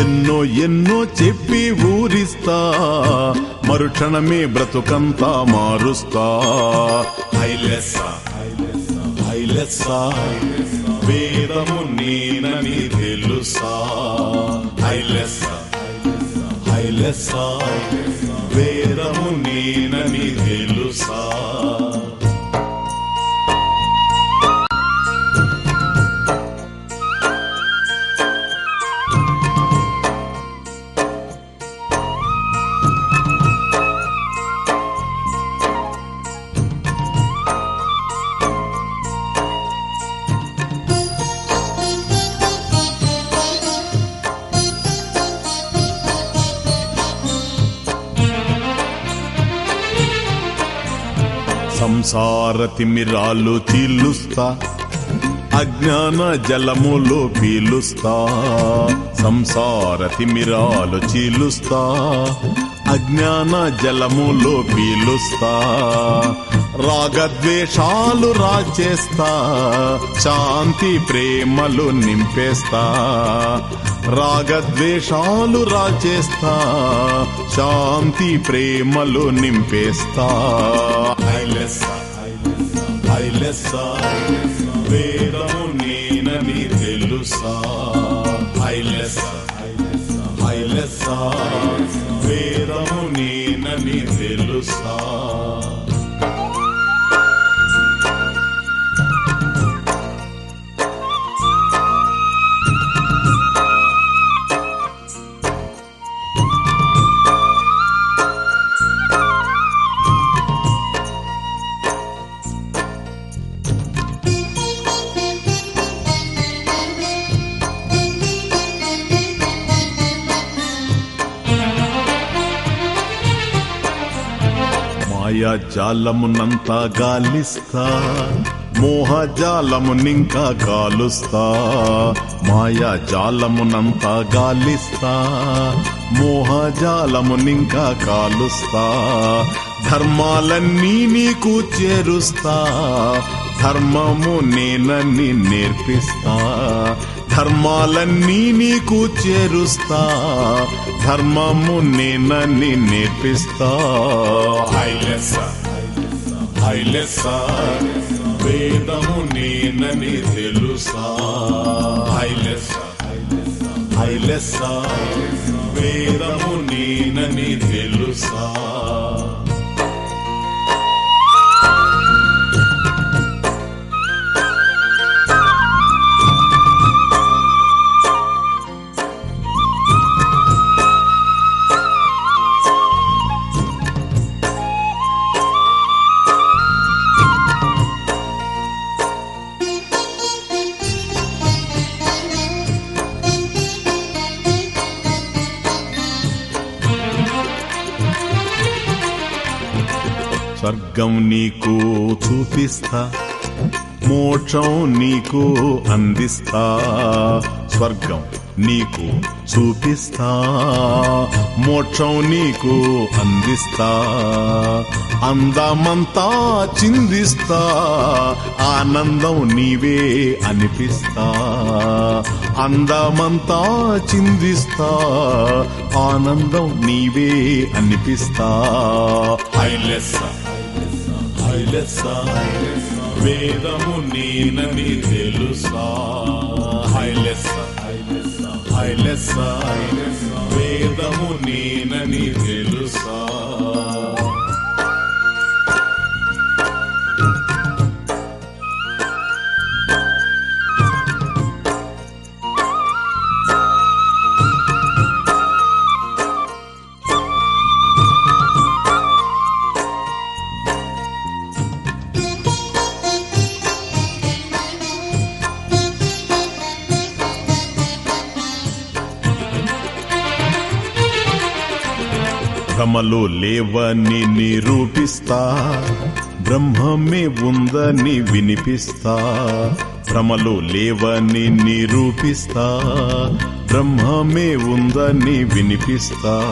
ఎన్నో ఎన్నో చెప్పి ఊరిస్తా. మరుక్షణమే బ్రతుకంతా మారుస్తా. వేదము నేనని తెలుసా. వేదము నేనని తెలుసా. సంసార తిమిరాలు చీలుస్తా. అజ్ఞాన జలములో పీలుస్తా. సంసార తిమిరాలు చీలుస్తా. అజ్ఞాన జలములో పీలుస్తా. రాగద్వేషాలు రాచేస్తా శాంతి ప్రేమలు నింపేస్తా. రాగద్వేషాలు రాచేస్తా శాంతి ప్రేమలు నింపేస్తా. హైలెస్స వేదము నేనని తెలుసా. వేదము నేనని తెలుసా. మాయా జాలమునంతా గాలిస్తా మోహ జాలమునింకా గాలుస్తా మాయా జాలమునంతా గాలిస్తా మోహ జాలమునింకా కాలుస్తా. ధర్మాలన్నీ నీకు చేరుస్తా ధర్మము నేనని నేర్పిస్తా. ధర్మాలన్నీ నీకు చేరుస్తా. ధర్మము నేనని నేర్పిస్తా. వేదము నేనని తెలుసా. వేదము నేనని తెలుసా. స్వర్గం నీకు చూపిస్తా మోక్షం నీకు అందిస్తా. స్వర్గం నీకు చూపిస్తా మోక్షం నీకు అందిస్తా. అందమంతా చిందిస్తా ఆనందం నీవే అనిపిస్తా. అందమంతా చిందిస్తా ఆనందం నీవే అనిపిస్తా. హైలెస్స హైలెస్స వేదము నేనని తెలుసా? హైలెస్స హైలెస్స వేదము నేనని తెలుసా? భ్రమలు లేవని నిరూపిస్తా. బ్రహ్మమే ఉందని వినిపిస్తా. భ్రమలు లేవని నిరూపిస్తా. బ్రహ్మమే ఉందని వినిపిస్తా.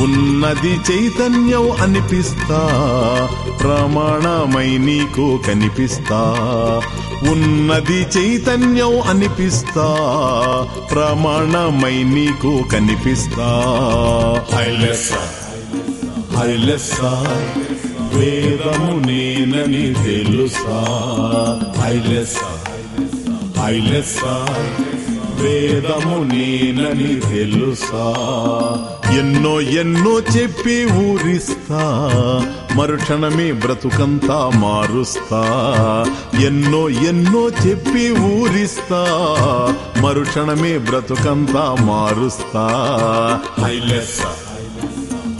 ఉన్నది చైతన్యం అనిపిస్తా. ప్రమాణమై నీకు కనిపిస్తా. ఉన్నది చైతన్యం అనిపిస్తా ప్రమాణమై నీకు కనిపిస్తా. హైలెస్స? వేదము నేనని తెలుసా హైలెస్స? హైలెస్స? వేదము నేనని తెలుసా? ఎన్నో ఎన్నో చెప్పి ఊరిస్తా. మరుక్షణమే బ్రతుకంతా మారుస్తా. ఎన్నో ఎన్నో చెప్పి ఊరిస్తా. మరుక్షణమే బ్రతుకంతా మారుస్తా. హైలెస్స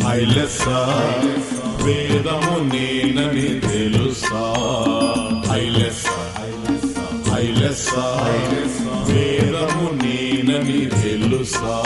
హైలెస్స వేదము నేనని తెలుసా? హైలెస్స హైలెస్స వేద నేనని తెలుసా?